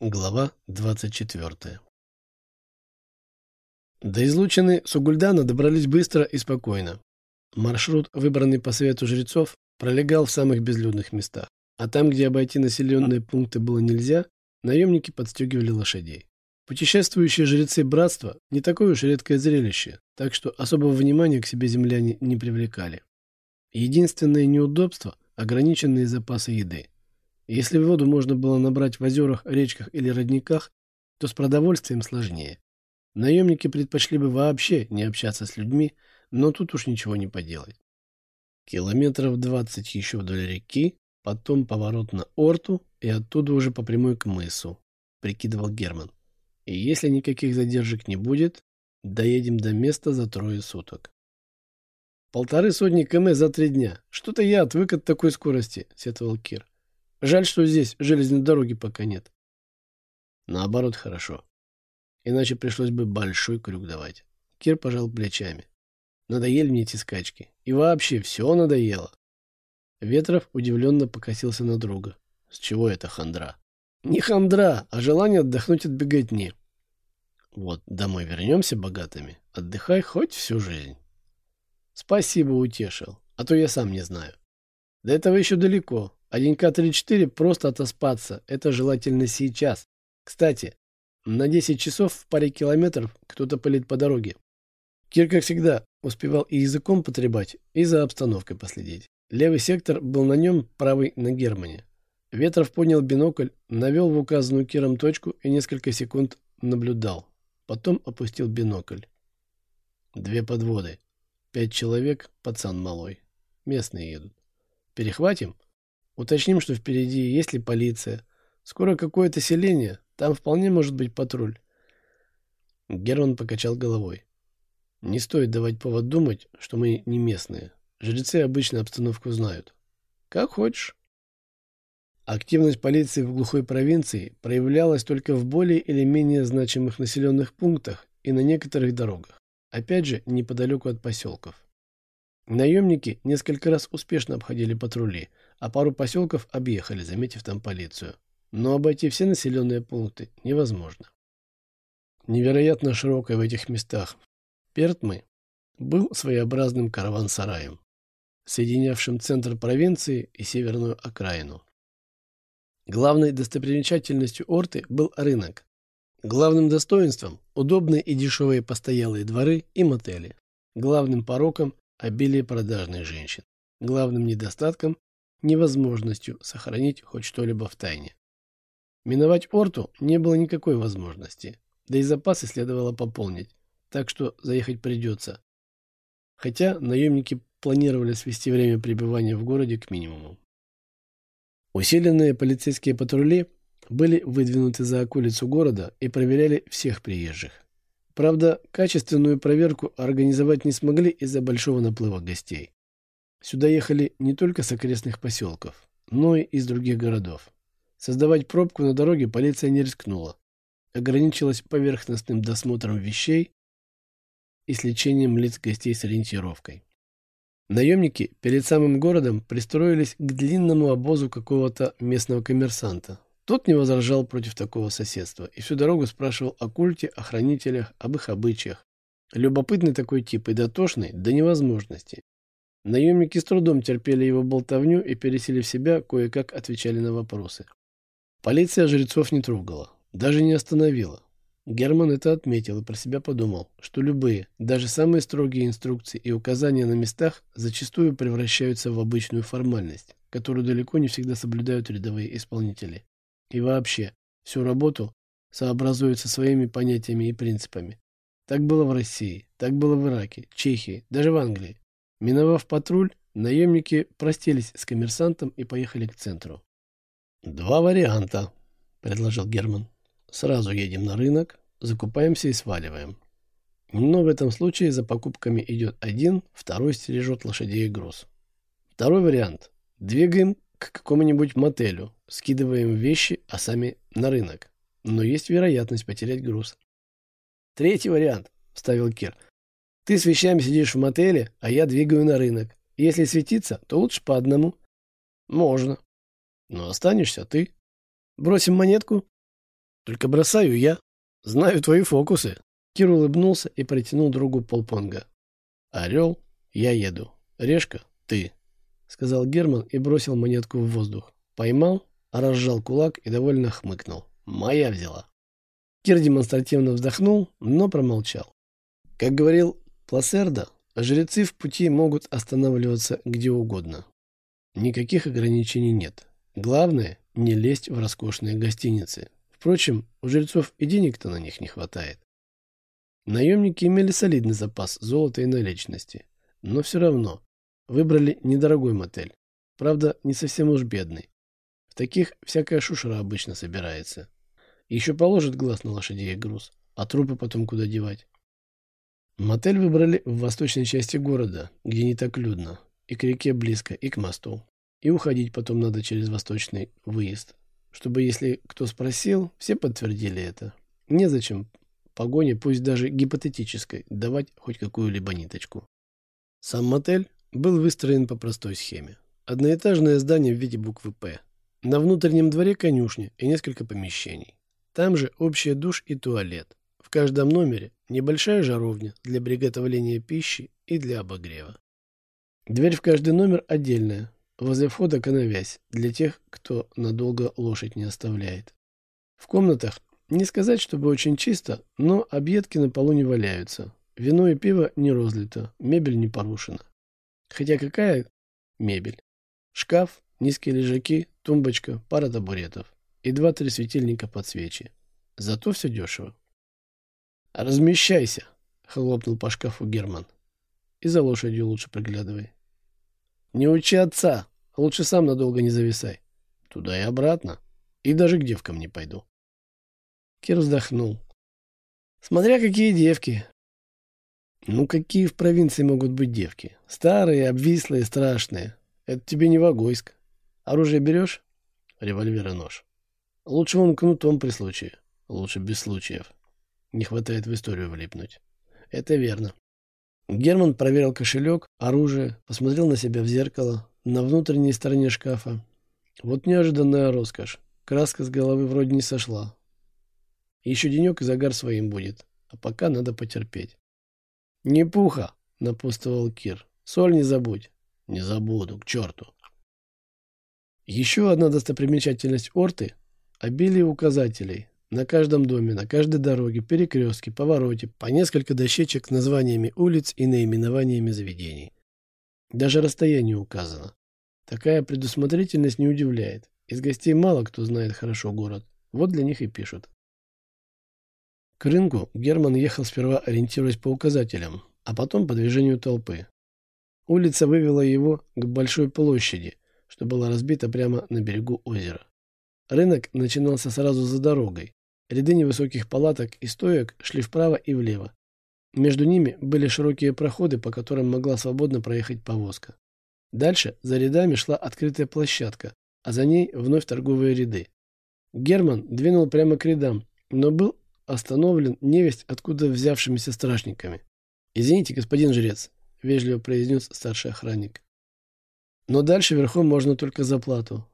Глава 24 До излучины Сугульдана добрались быстро и спокойно. Маршрут, выбранный по совету жрецов, пролегал в самых безлюдных местах. А там, где обойти населенные пункты было нельзя, наемники подстегивали лошадей. Путешествующие жрецы братства – не такое уж редкое зрелище, так что особого внимания к себе земляне не привлекали. Единственное неудобство – ограниченные запасы еды. Если воду можно было набрать в озерах, речках или родниках, то с продовольствием сложнее. Наемники предпочли бы вообще не общаться с людьми, но тут уж ничего не поделать. Километров двадцать еще вдоль реки, потом поворот на Орту и оттуда уже по прямой к мысу, прикидывал Герман. И если никаких задержек не будет, доедем до места за трое суток. Полторы сотни км за три дня. Что-то я отвык от такой скорости, сетовал Кир. Жаль, что здесь железной дороги пока нет. Наоборот, хорошо. Иначе пришлось бы большой крюк давать. Кир пожал плечами. Надоели мне эти скачки. И вообще, все надоело. Ветров удивленно покосился на друга. С чего это хандра? Не хандра, а желание отдохнуть от беготни. Вот домой вернемся богатыми. Отдыхай хоть всю жизнь. Спасибо, утешил. А то я сам не знаю. До этого еще далеко. А денька 3-4 просто отоспаться. Это желательно сейчас. Кстати, на 10 часов в паре километров кто-то пылит по дороге. Кир, как всегда, успевал и языком потребать, и за обстановкой последить. Левый сектор был на нем, правый на Германе. Ветров поднял бинокль, навел в указанную Киром точку и несколько секунд наблюдал. Потом опустил бинокль. Две подводы. Пять человек, пацан малой. Местные едут. Перехватим? Уточним, что впереди, есть ли полиция. Скоро какое-то селение, там вполне может быть патруль. Герман покачал головой. Не стоит давать повод думать, что мы не местные. Жрецы обычно обстановку знают. Как хочешь. Активность полиции в глухой провинции проявлялась только в более или менее значимых населенных пунктах и на некоторых дорогах. Опять же, неподалеку от поселков. Наемники несколько раз успешно обходили патрули, а пару поселков объехали, заметив там полицию. Но обойти все населенные пункты невозможно. Невероятно широкой в этих местах Пертмы был своеобразным караван-сараем, соединявшим центр провинции и северную окраину. Главной достопримечательностью Орты был рынок. Главным достоинством – удобные и дешевые постоялые дворы и мотели. Главным пороком обилие продажных женщин. Главным недостатком – невозможностью сохранить хоть что-либо в тайне. Миновать Орту не было никакой возможности, да и запасы следовало пополнить, так что заехать придется. Хотя наемники планировали свести время пребывания в городе к минимуму. Усиленные полицейские патрули были выдвинуты за околицу города и проверяли всех приезжих. Правда, качественную проверку организовать не смогли из-за большого наплыва гостей. Сюда ехали не только с окрестных поселков, но и из других городов. Создавать пробку на дороге полиция не рискнула. Ограничилась поверхностным досмотром вещей и с лечением лиц гостей с ориентировкой. Наемники перед самым городом пристроились к длинному обозу какого-то местного коммерсанта, тот не возражал против такого соседства и всю дорогу спрашивал о культе, о хранителях, об их обычаях. Любопытный такой тип и дотошный до невозможности. Наемники с трудом терпели его болтовню и, переселив себя, кое-как отвечали на вопросы. Полиция жрецов не трогала, даже не остановила. Герман это отметил и про себя подумал, что любые, даже самые строгие инструкции и указания на местах зачастую превращаются в обычную формальность, которую далеко не всегда соблюдают рядовые исполнители. И вообще, всю работу сообразуют со своими понятиями и принципами. Так было в России, так было в Ираке, Чехии, даже в Англии. Миновав патруль, наемники простились с коммерсантом и поехали к центру. «Два варианта», — предложил Герман. «Сразу едем на рынок, закупаемся и сваливаем. Но в этом случае за покупками идет один, второй стережет лошадей и груз. Второй вариант. Двигаем к какому-нибудь мотелю, скидываем вещи, а сами на рынок. Но есть вероятность потерять груз. Третий вариант, вставил Кир. Ты с вещами сидишь в мотеле, а я двигаю на рынок. Если светиться, то лучше по одному. Можно. Но останешься ты. Бросим монетку? Только бросаю я. Знаю твои фокусы. Кир улыбнулся и протянул другу полпонга. Орел, я еду. Решка, ты. Сказал Герман и бросил монетку в воздух. Поймал, разжал кулак и довольно хмыкнул. Моя взяла. Кир демонстративно вздохнул, но промолчал. Как говорил Пласерда, жрецы в пути могут останавливаться где угодно. Никаких ограничений нет. Главное – не лезть в роскошные гостиницы. Впрочем, у жрецов и денег-то на них не хватает. Наемники имели солидный запас золота и наличности, но все равно выбрали недорогой мотель. Правда, не совсем уж бедный. В таких всякая шушера обычно собирается. Еще положит глаз на лошадей и груз, а трупы потом куда девать. Мотель выбрали в восточной части города, где не так людно, и к реке близко, и к мосту. И уходить потом надо через восточный выезд, чтобы, если кто спросил, все подтвердили это. Незачем погоне, пусть даже гипотетической, давать хоть какую-либо ниточку. Сам мотель был выстроен по простой схеме. Одноэтажное здание в виде буквы «П». На внутреннем дворе конюшня и несколько помещений. Там же общий душ и туалет. В каждом номере небольшая жаровня для приготовления пищи и для обогрева. Дверь в каждый номер отдельная. Возле входа коновязь для тех, кто надолго лошадь не оставляет. В комнатах не сказать, чтобы очень чисто, но объедки на полу не валяются. Вино и пиво не розлито, мебель не порушена. Хотя какая мебель? Шкаф, низкие лежаки, тумбочка, пара табуретов и два-три светильника под свечи. Зато все дешево. «Размещайся!» — хлопнул по шкафу Герман. И за лошадью лучше приглядывай. Не учи отца. Лучше сам надолго не зависай. Туда и обратно. И даже к девкам не пойду. Кир вздохнул. Смотря какие девки. Ну, какие в провинции могут быть девки? Старые, обвислые, страшные. Это тебе не Вагойск. Оружие берешь? Револьвер и нож. Лучше он кнутом при случае. Лучше без случаев. Не хватает в историю влипнуть. Это верно. Герман проверил кошелек, оружие, посмотрел на себя в зеркало, на внутренней стороне шкафа. Вот неожиданная роскошь. Краска с головы вроде не сошла. Еще денек и загар своим будет. А пока надо потерпеть. «Не пуха!» — напутствовал Кир. «Соль не забудь». «Не забуду, к черту!» Еще одна достопримечательность Орты — обилие указателей, на каждом доме, на каждой дороге, перекрестке, повороте, по несколько дощечек с названиями улиц и наименованиями заведений. Даже расстояние указано. Такая предусмотрительность не удивляет. Из гостей мало кто знает хорошо город. Вот для них и пишут. К рынку Герман ехал сперва ориентируясь по указателям, а потом по движению толпы. Улица вывела его к большой площади, что была разбита прямо на берегу озера. Рынок начинался сразу за дорогой, Ряды невысоких палаток и стоек шли вправо и влево. Между ними были широкие проходы, по которым могла свободно проехать повозка. Дальше за рядами шла открытая площадка, а за ней вновь торговые ряды. Герман двинул прямо к рядам, но был остановлен невесть откуда взявшимися стражниками. «Извините, господин жрец», — вежливо произнес старший охранник. «Но дальше верхом можно только за плату».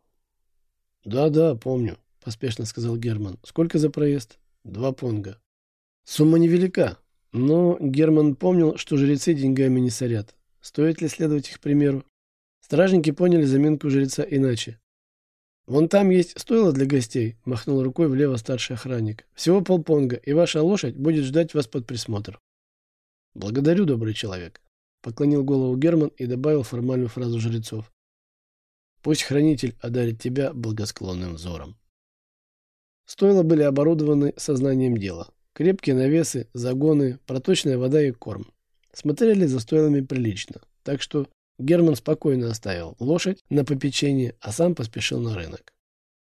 «Да-да, помню», — поспешно сказал Герман. «Сколько за проезд?» «Два понга». Сумма невелика, но Герман помнил, что жрецы деньгами не сорят. Стоит ли следовать их примеру? Стражники поняли заминку жреца иначе. «Вон там есть стойло для гостей», — махнул рукой влево старший охранник. «Всего полпонга, и ваша лошадь будет ждать вас под присмотр». «Благодарю, добрый человек», — поклонил голову Герман и добавил формальную фразу жрецов. «Пусть хранитель одарит тебя благосклонным взором». Стойла были оборудованы сознанием дела. Крепкие навесы, загоны, проточная вода и корм. Смотрели за стойлами прилично, так что Герман спокойно оставил лошадь на попечение, а сам поспешил на рынок.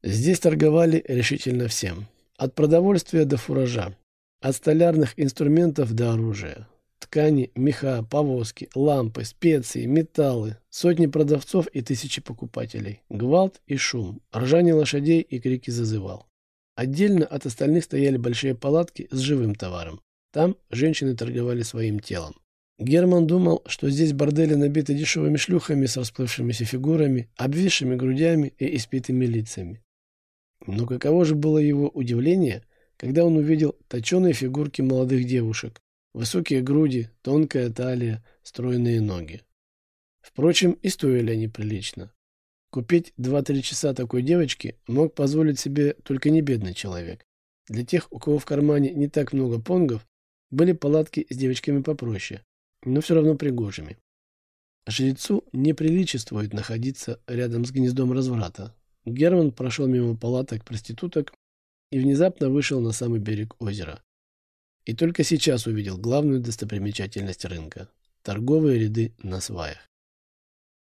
Здесь торговали решительно всем. От продовольствия до фуража, от столярных инструментов до оружия. Ткани, меха, повозки, лампы, специи, металлы, сотни продавцов и тысячи покупателей. Гвалт и шум, ржание лошадей и крики зазывал. Отдельно от остальных стояли большие палатки с живым товаром. Там женщины торговали своим телом. Герман думал, что здесь бордели набиты дешевыми шлюхами с расплывшимися фигурами, обвисшими грудями и испитыми лицами. Но каково же было его удивление, когда он увидел точеные фигурки молодых девушек, высокие груди, тонкая талия, стройные ноги. Впрочем, и стоили они прилично. Купить 2-3 часа такой девочки мог позволить себе только не бедный человек. Для тех, у кого в кармане не так много понгов, были палатки с девочками попроще, но все равно пригожими. Жрецу неприличествует находиться рядом с гнездом разврата. Герман прошел мимо палаток проституток и внезапно вышел на самый берег озера. И только сейчас увидел главную достопримечательность рынка – торговые ряды на сваях.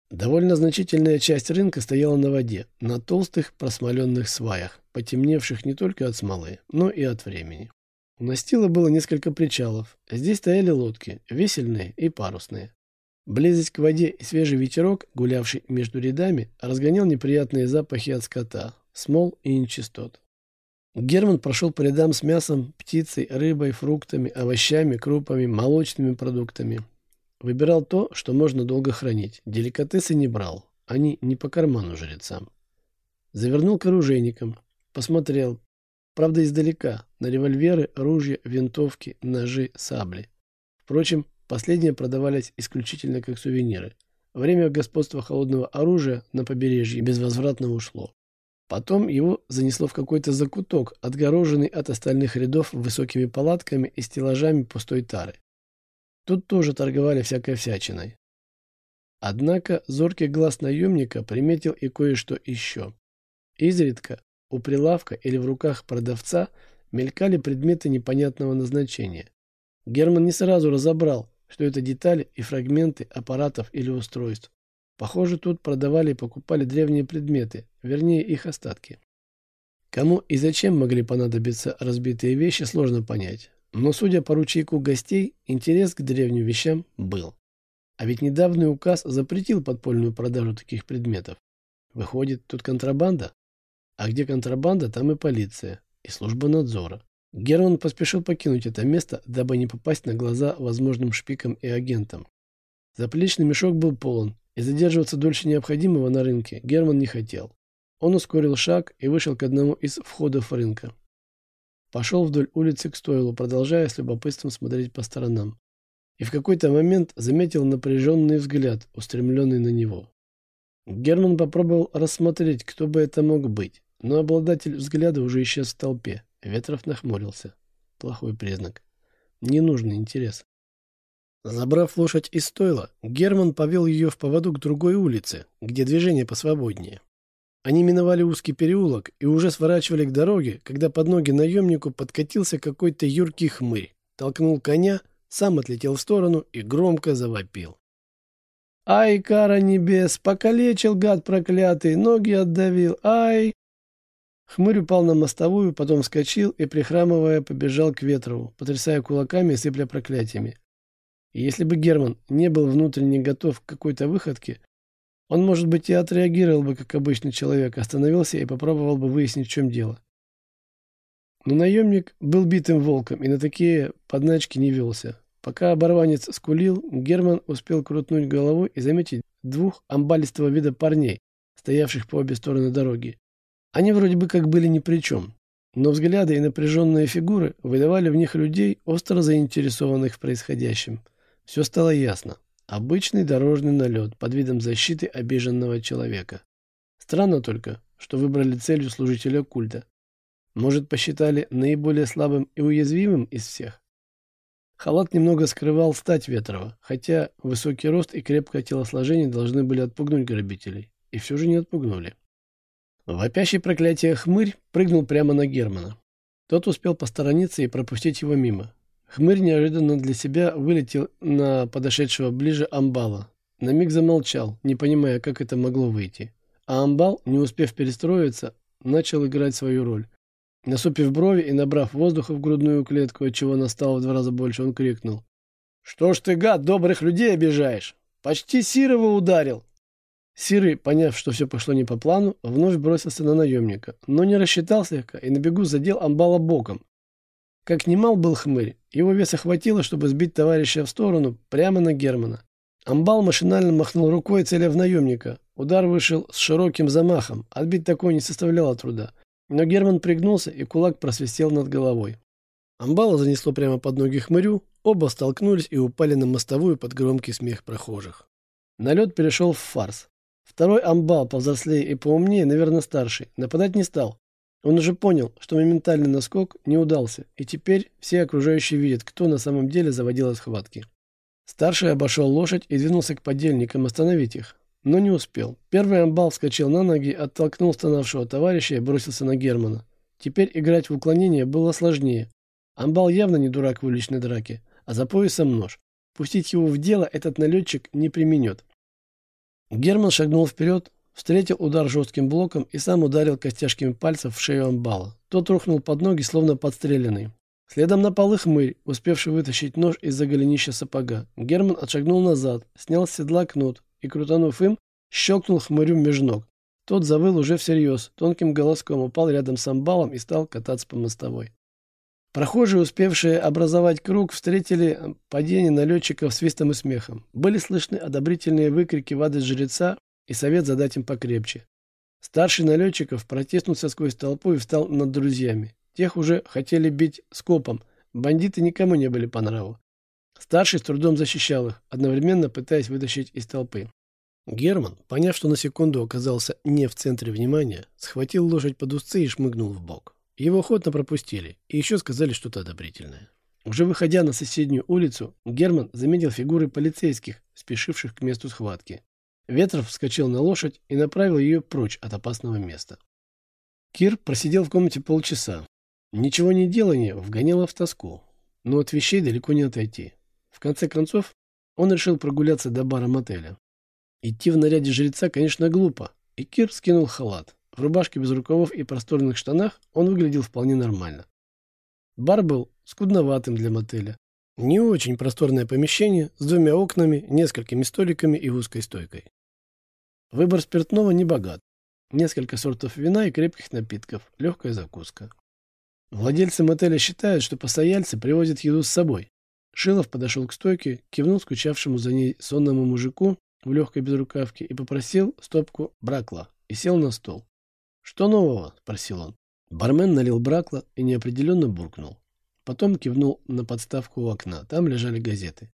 Довольно значительная часть рынка стояла на воде, на толстых просмоленных сваях, потемневших не только от смолы, но и от времени. У настила было несколько причалов. Здесь стояли лодки, весельные и парусные. Близость к воде и свежий ветерок, гулявший между рядами, разгонял неприятные запахи от скота, смол и нечистот. Герман прошел по рядам с мясом, птицей, рыбой, фруктами, овощами, крупами, молочными продуктами, Выбирал то, что можно долго хранить. Деликатесы не брал. Они не по карману жрецам. Завернул к оружейникам. Посмотрел. Правда, издалека. На револьверы, ружья, винтовки, ножи, сабли. Впрочем, последние продавались исключительно как сувениры. Время господства холодного оружия на побережье безвозвратно ушло. Потом его занесло в какой-то закуток, отгороженный от остальных рядов высокими палатками и стеллажами пустой тары. Тут тоже торговали всякой всячиной. Однако зоркий глаз наемника приметил и кое-что еще. Изредка у прилавка или в руках продавца мелькали предметы непонятного назначения. Герман не сразу разобрал, что это детали и фрагменты аппаратов или устройств. Похоже, тут продавали и покупали древние предметы, вернее их остатки. Кому и зачем могли понадобиться разбитые вещи, сложно понять. Но, судя по ручейку гостей, интерес к древним вещам был. А ведь недавний указ запретил подпольную продажу таких предметов. Выходит, тут контрабанда? А где контрабанда, там и полиция, и служба надзора. Герман поспешил покинуть это место, дабы не попасть на глаза возможным шпикам и агентам. Заплечный мешок был полон, и задерживаться дольше необходимого на рынке Герман не хотел. Он ускорил шаг и вышел к одному из входов рынка. Пошел вдоль улицы к стойлу, продолжая с любопытством смотреть по сторонам. И в какой-то момент заметил напряженный взгляд, устремленный на него. Герман попробовал рассмотреть, кто бы это мог быть, но обладатель взгляда уже исчез в толпе. Ветров нахмурился. Плохой признак. Ненужный интерес. Забрав лошадь из стойла, Герман повел ее в поводу к другой улице, где движение посвободнее. Они миновали узкий переулок и уже сворачивали к дороге, когда под ноги наемнику подкатился какой-то юркий хмырь, толкнул коня, сам отлетел в сторону и громко завопил. «Ай, кара небес! Покалечил, гад проклятый! Ноги отдавил! Ай!» Хмырь упал на мостовую, потом вскочил и, прихрамывая, побежал к ветру, потрясая кулаками и сыпля проклятиями. Если бы Герман не был внутренне готов к какой-то выходке, он, может быть, и отреагировал бы, как обычный человек, остановился и попробовал бы выяснить, в чем дело. Но наемник был битым волком и на такие подначки не велся. Пока оборванец скулил, Герман успел крутнуть головой и заметить двух амбалистого вида парней, стоявших по обе стороны дороги. Они вроде бы как были ни при чем, но взгляды и напряженные фигуры выдавали в них людей, остро заинтересованных в происходящем. Все стало ясно. Обычный дорожный налет под видом защиты обиженного человека. Странно только, что выбрали целью служителя культа. Может, посчитали наиболее слабым и уязвимым из всех? Халат немного скрывал стать Ветрова, хотя высокий рост и крепкое телосложение должны были отпугнуть грабителей. И все же не отпугнули. Вопящий проклятие хмырь прыгнул прямо на Германа. Тот успел посторониться и пропустить его мимо. Хмырь неожиданно для себя вылетел на подошедшего ближе амбала. На миг замолчал, не понимая, как это могло выйти. А амбал, не успев перестроиться, начал играть свою роль. Насупив брови и набрав воздуха в грудную клетку, отчего настало в два раза больше, он крикнул. «Что ж ты, гад, добрых людей обижаешь? Почти Сирова ударил!» Сирый, поняв, что все пошло не по плану, вновь бросился на наемника, но не рассчитал слегка и на бегу задел амбала боком, как немал был хмырь, его веса хватило, чтобы сбить товарища в сторону, прямо на Германа. Амбал машинально махнул рукой, целя в наемника. Удар вышел с широким замахом. Отбить такой не составляло труда. Но Герман пригнулся, и кулак просвистел над головой. Амбала занесло прямо под ноги хмырю, оба столкнулись и упали на мостовую под громкий смех прохожих. Налет перешел в фарс. Второй амбал, повзрослее и поумнее, наверное, старший, нападать не стал. Он уже понял, что моментальный наскок не удался, и теперь все окружающие видят, кто на самом деле заводил схватки. Старший обошел лошадь и двинулся к подельникам остановить их, но не успел. Первый амбал вскочил на ноги, оттолкнул стонавшего товарища и бросился на Германа. Теперь играть в уклонение было сложнее. Амбал явно не дурак в уличной драке, а за поясом нож. Пустить его в дело этот налетчик не применет. Герман шагнул вперед, встретил удар жестким блоком и сам ударил костяшками пальцев в шею амбала. Тот рухнул под ноги, словно подстреленный. Следом напал и хмырь, успевший вытащить нож из-за голенища сапога. Герман отшагнул назад, снял с седла кнут и, крутанув им, щелкнул хмырю меж ног. Тот завыл уже всерьез, тонким голоском упал рядом с амбалом и стал кататься по мостовой. Прохожие, успевшие образовать круг, встретили падение налетчиков свистом и смехом. Были слышны одобрительные выкрики в адрес жреца и совет задать им покрепче. Старший налетчиков протиснулся сквозь толпу и встал над друзьями. Тех уже хотели бить скопом. Бандиты никому не были по нраву. Старший с трудом защищал их, одновременно пытаясь вытащить из толпы. Герман, поняв, что на секунду оказался не в центре внимания, схватил лошадь под узцы и шмыгнул в бок. Его охотно пропустили и еще сказали что-то одобрительное. Уже выходя на соседнюю улицу, Герман заметил фигуры полицейских, спешивших к месту схватки. Ветров вскочил на лошадь и направил ее прочь от опасного места. Кир просидел в комнате полчаса. Ничего не делание вгоняло в тоску, но от вещей далеко не отойти. В конце концов, он решил прогуляться до бара мотеля. Идти в наряде жреца, конечно, глупо, и Кир скинул халат. В рубашке без рукавов и просторных штанах он выглядел вполне нормально. Бар был скудноватым для мотеля. Не очень просторное помещение с двумя окнами, несколькими столиками и узкой стойкой. Выбор спиртного не богат. Несколько сортов вина и крепких напитков, легкая закуска. Владельцы мотеля считают, что постояльцы привозят еду с собой. Шилов подошел к стойке, кивнул скучавшему за ней сонному мужику в легкой безрукавке и попросил стопку бракла и сел на стол. «Что нового?» – спросил он. Бармен налил бракла и неопределенно буркнул. Потом кивнул на подставку у окна. Там лежали газеты.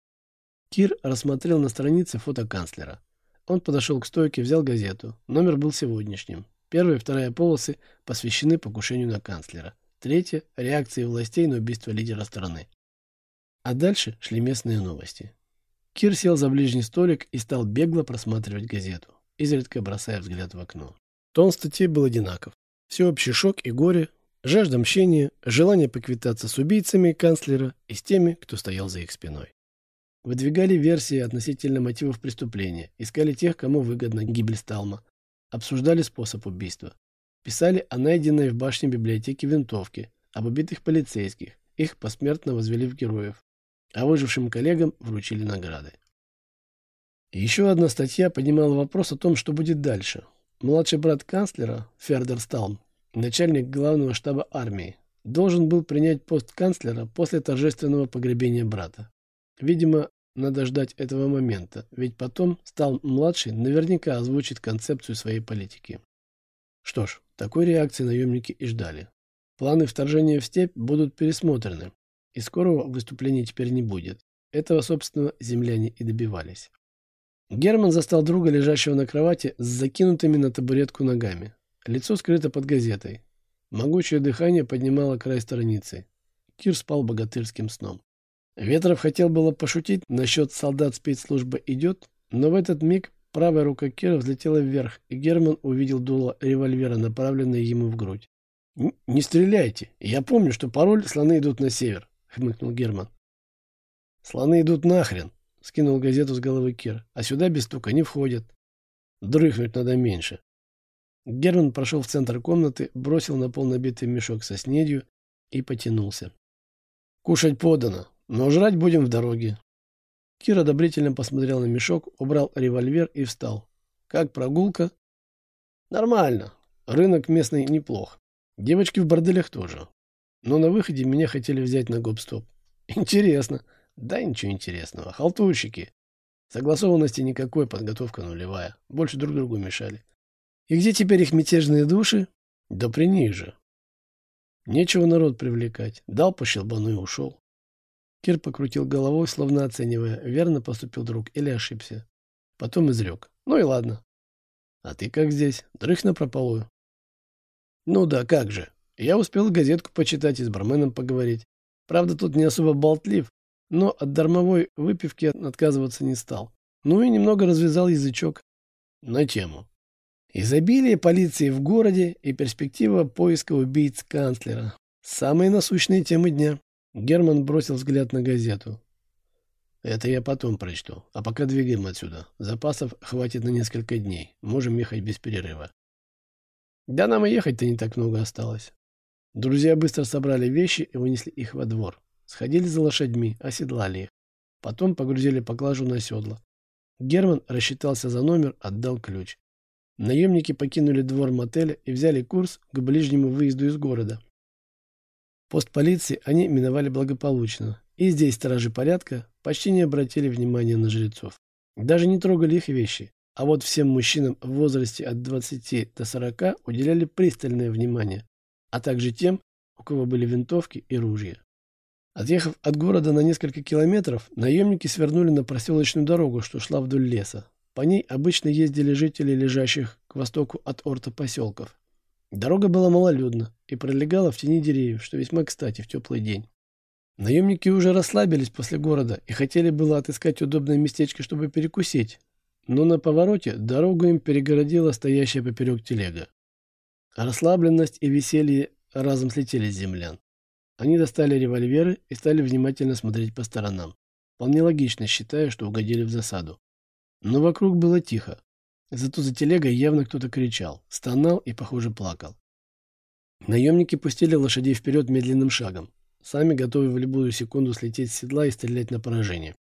Кир рассмотрел на странице фото канцлера. Он подошел к стойке, взял газету. Номер был сегодняшним. Первая и вторая полосы посвящены покушению на канцлера. Третья – реакции властей на убийство лидера страны. А дальше шли местные новости. Кир сел за ближний столик и стал бегло просматривать газету, изредка бросая взгляд в окно. Тон статей был одинаков. Всеобщий шок и горе, жажда мщения, желание поквитаться с убийцами канцлера и с теми, кто стоял за их спиной. Выдвигали версии относительно мотивов преступления, искали тех, кому выгодна гибель Сталма, обсуждали способ убийства. Писали о найденной в башне библиотеки винтовке, об убитых полицейских, их посмертно возвели в героев, а выжившим коллегам вручили награды. Еще одна статья поднимала вопрос о том, что будет дальше. Младший брат канцлера, Фердер Сталм, начальник главного штаба армии, должен был принять пост канцлера после торжественного погребения брата. Видимо, надо ждать этого момента, ведь потом Сталм-младший наверняка озвучит концепцию своей политики. Что ж, такой реакции наемники и ждали. Планы вторжения в степь будут пересмотрены, и скорого выступления теперь не будет. Этого, собственно, земляне и добивались. Герман застал друга, лежащего на кровати, с закинутыми на табуретку ногами. Лицо скрыто под газетой. Могучее дыхание поднимало край страницы. Кир спал богатырским сном. Ветров хотел было пошутить насчет солдат спецслужбы идет, но в этот миг правая рука Кира взлетела вверх, и Герман увидел дуло револьвера, направленное ему в грудь. «Не стреляйте! Я помню, что пароль «Слоны идут на север», — хмыкнул Герман. «Слоны идут нахрен!» Скинул газету с головы Кир. А сюда без стука не входят. Дрыхнуть надо меньше. Герман прошел в центр комнаты, бросил на пол набитый мешок со снедью и потянулся. «Кушать подано, но жрать будем в дороге». Кир одобрительно посмотрел на мешок, убрал револьвер и встал. «Как прогулка?» «Нормально. Рынок местный неплох. Девочки в борделях тоже. Но на выходе меня хотели взять на гоп-стоп. Интересно. Да ничего интересного. Халтурщики. Согласованности никакой, подготовка нулевая. Больше друг другу мешали. И где теперь их мятежные души? Да при них же. Нечего народ привлекать. Дал по щелбану и ушел. Кир покрутил головой, словно оценивая, верно поступил друг или ошибся. Потом изрек. Ну и ладно. А ты как здесь? Дрых на прополую. Ну да, как же. Я успел газетку почитать и с барменом поговорить. Правда, тут не особо болтлив, но от дармовой выпивки отказываться не стал. Ну и немного развязал язычок на тему. Изобилие полиции в городе и перспектива поиска убийц канцлера. Самые насущные темы дня. Герман бросил взгляд на газету. Это я потом прочту. А пока двигаем отсюда. Запасов хватит на несколько дней. Можем ехать без перерыва. Да нам и ехать-то не так много осталось. Друзья быстро собрали вещи и вынесли их во двор. Сходили за лошадьми, оседлали их. Потом погрузили поклажу на седло. Герман рассчитался за номер, отдал ключ. Наемники покинули двор мотеля и взяли курс к ближнему выезду из города. Пост полиции они миновали благополучно, и здесь стражи порядка почти не обратили внимания на жрецов. Даже не трогали их вещи, а вот всем мужчинам в возрасте от 20 до 40 уделяли пристальное внимание, а также тем, у кого были винтовки и ружья. Отъехав от города на несколько километров, наемники свернули на проселочную дорогу, что шла вдоль леса. По ней обычно ездили жители лежащих к востоку от Орта поселков. Дорога была малолюдна и пролегала в тени деревьев, что весьма кстати в теплый день. Наемники уже расслабились после города и хотели было отыскать удобное местечко, чтобы перекусить. Но на повороте дорогу им перегородила стоящая поперек телега. Расслабленность и веселье разом слетели с землян. Они достали револьверы и стали внимательно смотреть по сторонам. Вполне логично, считая, что угодили в засаду. Но вокруг было тихо. Зато за телегой явно кто-то кричал, стонал и, похоже, плакал. Наемники пустили лошадей вперед медленным шагом, сами готовы в любую секунду слететь с седла и стрелять на поражение.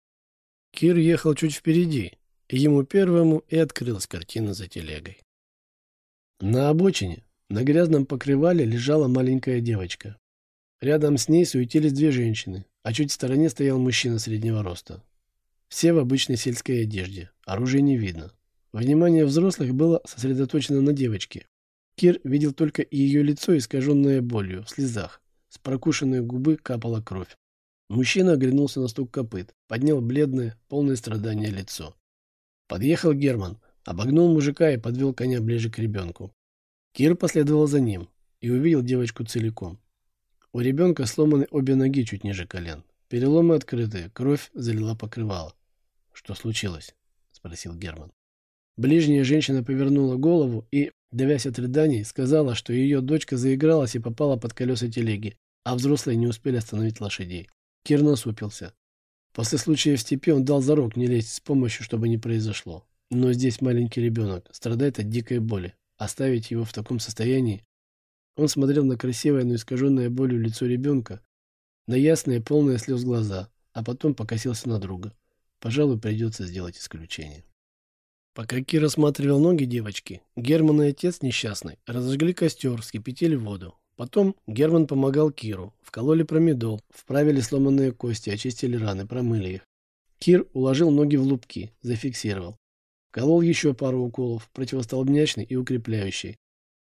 Кир ехал чуть впереди, ему первому и открылась картина за телегой. На обочине, на грязном покрывале лежала маленькая девочка. Рядом с ней суетились две женщины, а чуть в стороне стоял мужчина среднего роста. Все в обычной сельской одежде, оружия не видно. Внимание взрослых было сосредоточено на девочке. Кир видел только ее лицо, искаженное болью, в слезах. С прокушенной губы капала кровь. Мужчина оглянулся на стук копыт, поднял бледное, полное страдания лицо. Подъехал Герман, обогнул мужика и подвел коня ближе к ребенку. Кир последовал за ним и увидел девочку целиком. У ребенка сломаны обе ноги чуть ниже колен. Переломы открытые, кровь залила покрывало. «Что случилось?» – спросил Герман. Ближняя женщина повернула голову и, давясь от рыданий, сказала, что ее дочка заигралась и попала под колеса телеги, а взрослые не успели остановить лошадей. Кир насупился. После случая в степи он дал зарок не лезть с помощью, чтобы не произошло. Но здесь маленький ребенок, страдает от дикой боли. Оставить его в таком состоянии... Он смотрел на красивое, но искаженное болью лицо ребенка, на ясные, полные слез глаза, а потом покосился на друга. Пожалуй, придется сделать исключение. Пока Кир рассматривал ноги девочки, Герман и отец несчастный разожгли костер, вскипятили воду. Потом Герман помогал Киру, вкололи промедол, вправили сломанные кости, очистили раны, промыли их. Кир уложил ноги в лупки, зафиксировал. Колол еще пару уколов, противостолбнячный и укрепляющий.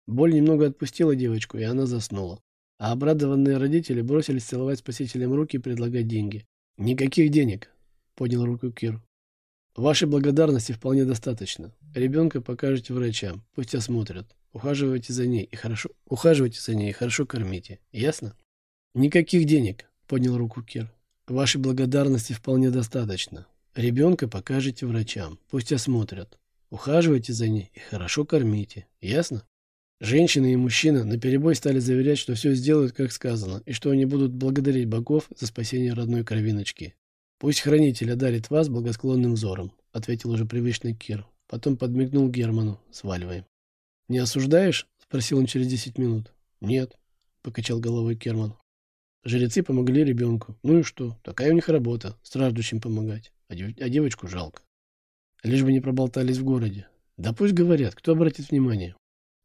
Боль немного отпустила девочку, и она заснула. А обрадованные родители бросились целовать спасителям руки и предлагать деньги. «Никаких денег!» — поднял руку Кир. Вашей благодарности вполне достаточно. Ребенка покажете врачам, пусть осмотрят. Ухаживайте за ней и хорошо, ухаживайте за ней и хорошо кормите. Ясно? Никаких денег, поднял руку Кир. Вашей благодарности вполне достаточно. Ребенка покажете врачам, пусть осмотрят. Ухаживайте за ней и хорошо кормите. Ясно? Женщины и мужчина наперебой стали заверять, что все сделают, как сказано, и что они будут благодарить богов за спасение родной кровиночки. «Пусть хранитель одарит вас благосклонным взором», — ответил уже привычный Кир. Потом подмигнул Герману. «Сваливай». «Не осуждаешь?» — спросил он через десять минут. «Нет», — покачал головой Керман. Жрецы помогли ребенку. Ну и что? Такая у них работа. Страждущим помогать. А, дев... а девочку жалко. Лишь бы не проболтались в городе. Да пусть говорят, кто обратит внимание.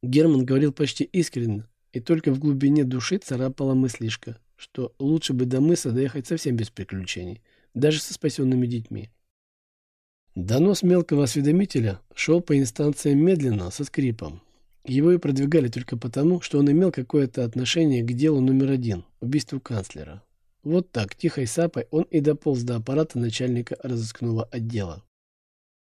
Герман говорил почти искренне, и только в глубине души царапала мыслишка, что лучше бы до мыса доехать совсем без приключений даже со спасенными детьми. Донос мелкого осведомителя шел по инстанциям медленно, со скрипом. Его и продвигали только потому, что он имел какое-то отношение к делу номер один – убийству канцлера. Вот так, тихой сапой, он и дополз до аппарата начальника разыскного отдела.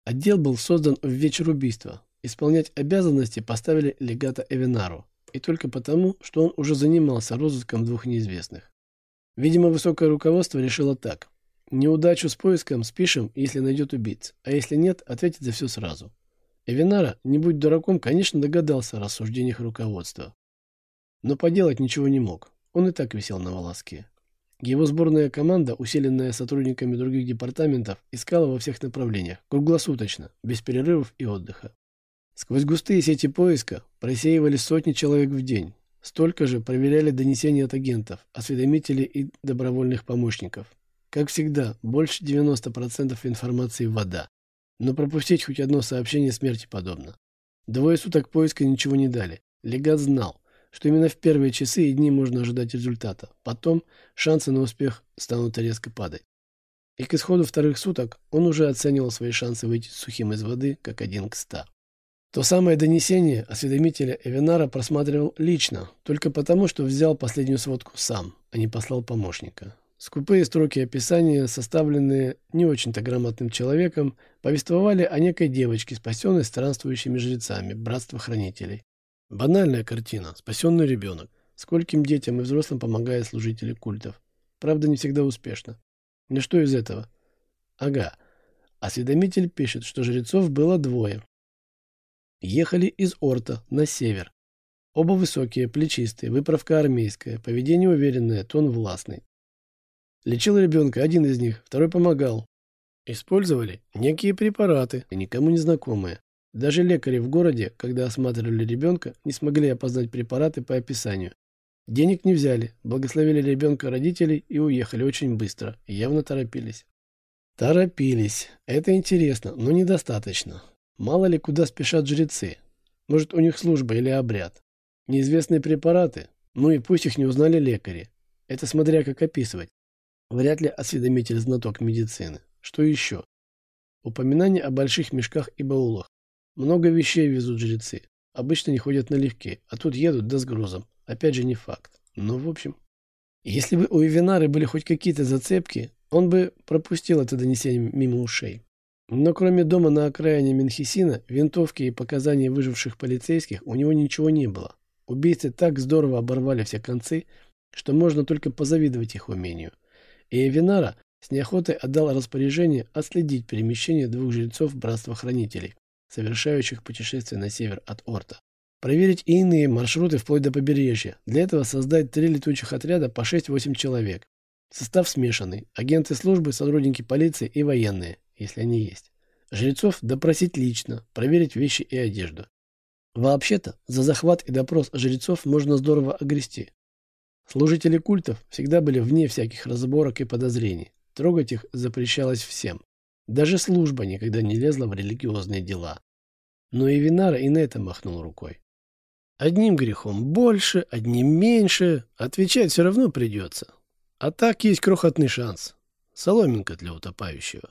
Отдел был создан в вечер убийства. Исполнять обязанности поставили легата Эвенару, и только потому, что он уже занимался розыском двух неизвестных. Видимо, высокое руководство решило так. Неудачу с поиском спишем, если найдет убийц, а если нет, ответит за все сразу. Эвенара, не будь дураком, конечно, догадался о рассуждениях руководства. Но поделать ничего не мог. Он и так висел на волоске. Его сборная команда, усиленная сотрудниками других департаментов, искала во всех направлениях, круглосуточно, без перерывов и отдыха. Сквозь густые сети поиска просеивали сотни человек в день. Столько же проверяли донесения от агентов, осведомителей и добровольных помощников. Как всегда, больше 90% информации – вода. Но пропустить хоть одно сообщение смерти подобно. Двое суток поиска ничего не дали. Легат знал, что именно в первые часы и дни можно ожидать результата. Потом шансы на успех станут резко падать. И к исходу вторых суток он уже оценивал свои шансы выйти сухим из воды, как один к ста. То самое донесение осведомителя Эвенара просматривал лично, только потому, что взял последнюю сводку сам, а не послал помощника. Скупые строки описания, составленные не очень-то грамотным человеком, повествовали о некой девочке, спасенной странствующими жрецами, братства хранителей. Банальная картина. Спасенный ребенок. Скольким детям и взрослым помогают служители культов. Правда, не всегда успешно. Но что из этого? Ага. Осведомитель пишет, что жрецов было двое. Ехали из Орта на север. Оба высокие, плечистые, выправка армейская, поведение уверенное, тон властный. Лечил ребенка один из них, второй помогал. Использовали некие препараты, никому не знакомые. Даже лекари в городе, когда осматривали ребенка, не смогли опознать препараты по описанию. Денег не взяли, благословили ребенка родителей и уехали очень быстро, явно торопились. Торопились. Это интересно, но недостаточно. Мало ли куда спешат жрецы. Может, у них служба или обряд. Неизвестные препараты? Ну и пусть их не узнали лекари. Это смотря как описывать. Вряд ли осведомитель знаток медицины. Что еще? Упоминание о больших мешках и баулах. Много вещей везут жрецы. Обычно не ходят налегке, а тут едут да с грузом. Опять же не факт. Но в общем... Если бы у Эвинары были хоть какие-то зацепки, он бы пропустил это донесение мимо ушей. Но кроме дома на окраине Менхисина, винтовки и показаний выживших полицейских у него ничего не было. Убийцы так здорово оборвали все концы, что можно только позавидовать их умению. И Эвинара с неохотой отдал распоряжение отследить перемещение двух жрецов Братства Хранителей, совершающих путешествие на север от Орта. Проверить и иные маршруты вплоть до побережья. Для этого создать три летучих отряда по 6-8 человек. Состав смешанный. Агенты службы, сотрудники полиции и военные, если они есть. Жрецов допросить лично, проверить вещи и одежду. Вообще-то, за захват и допрос жрецов можно здорово огрести. Служители культов всегда были вне всяких разборок и подозрений. Трогать их запрещалось всем. Даже служба никогда не лезла в религиозные дела. Но и Винара и на это махнул рукой. Одним грехом больше, одним меньше, отвечать все равно придется. А так есть крохотный шанс. Соломинка для утопающего.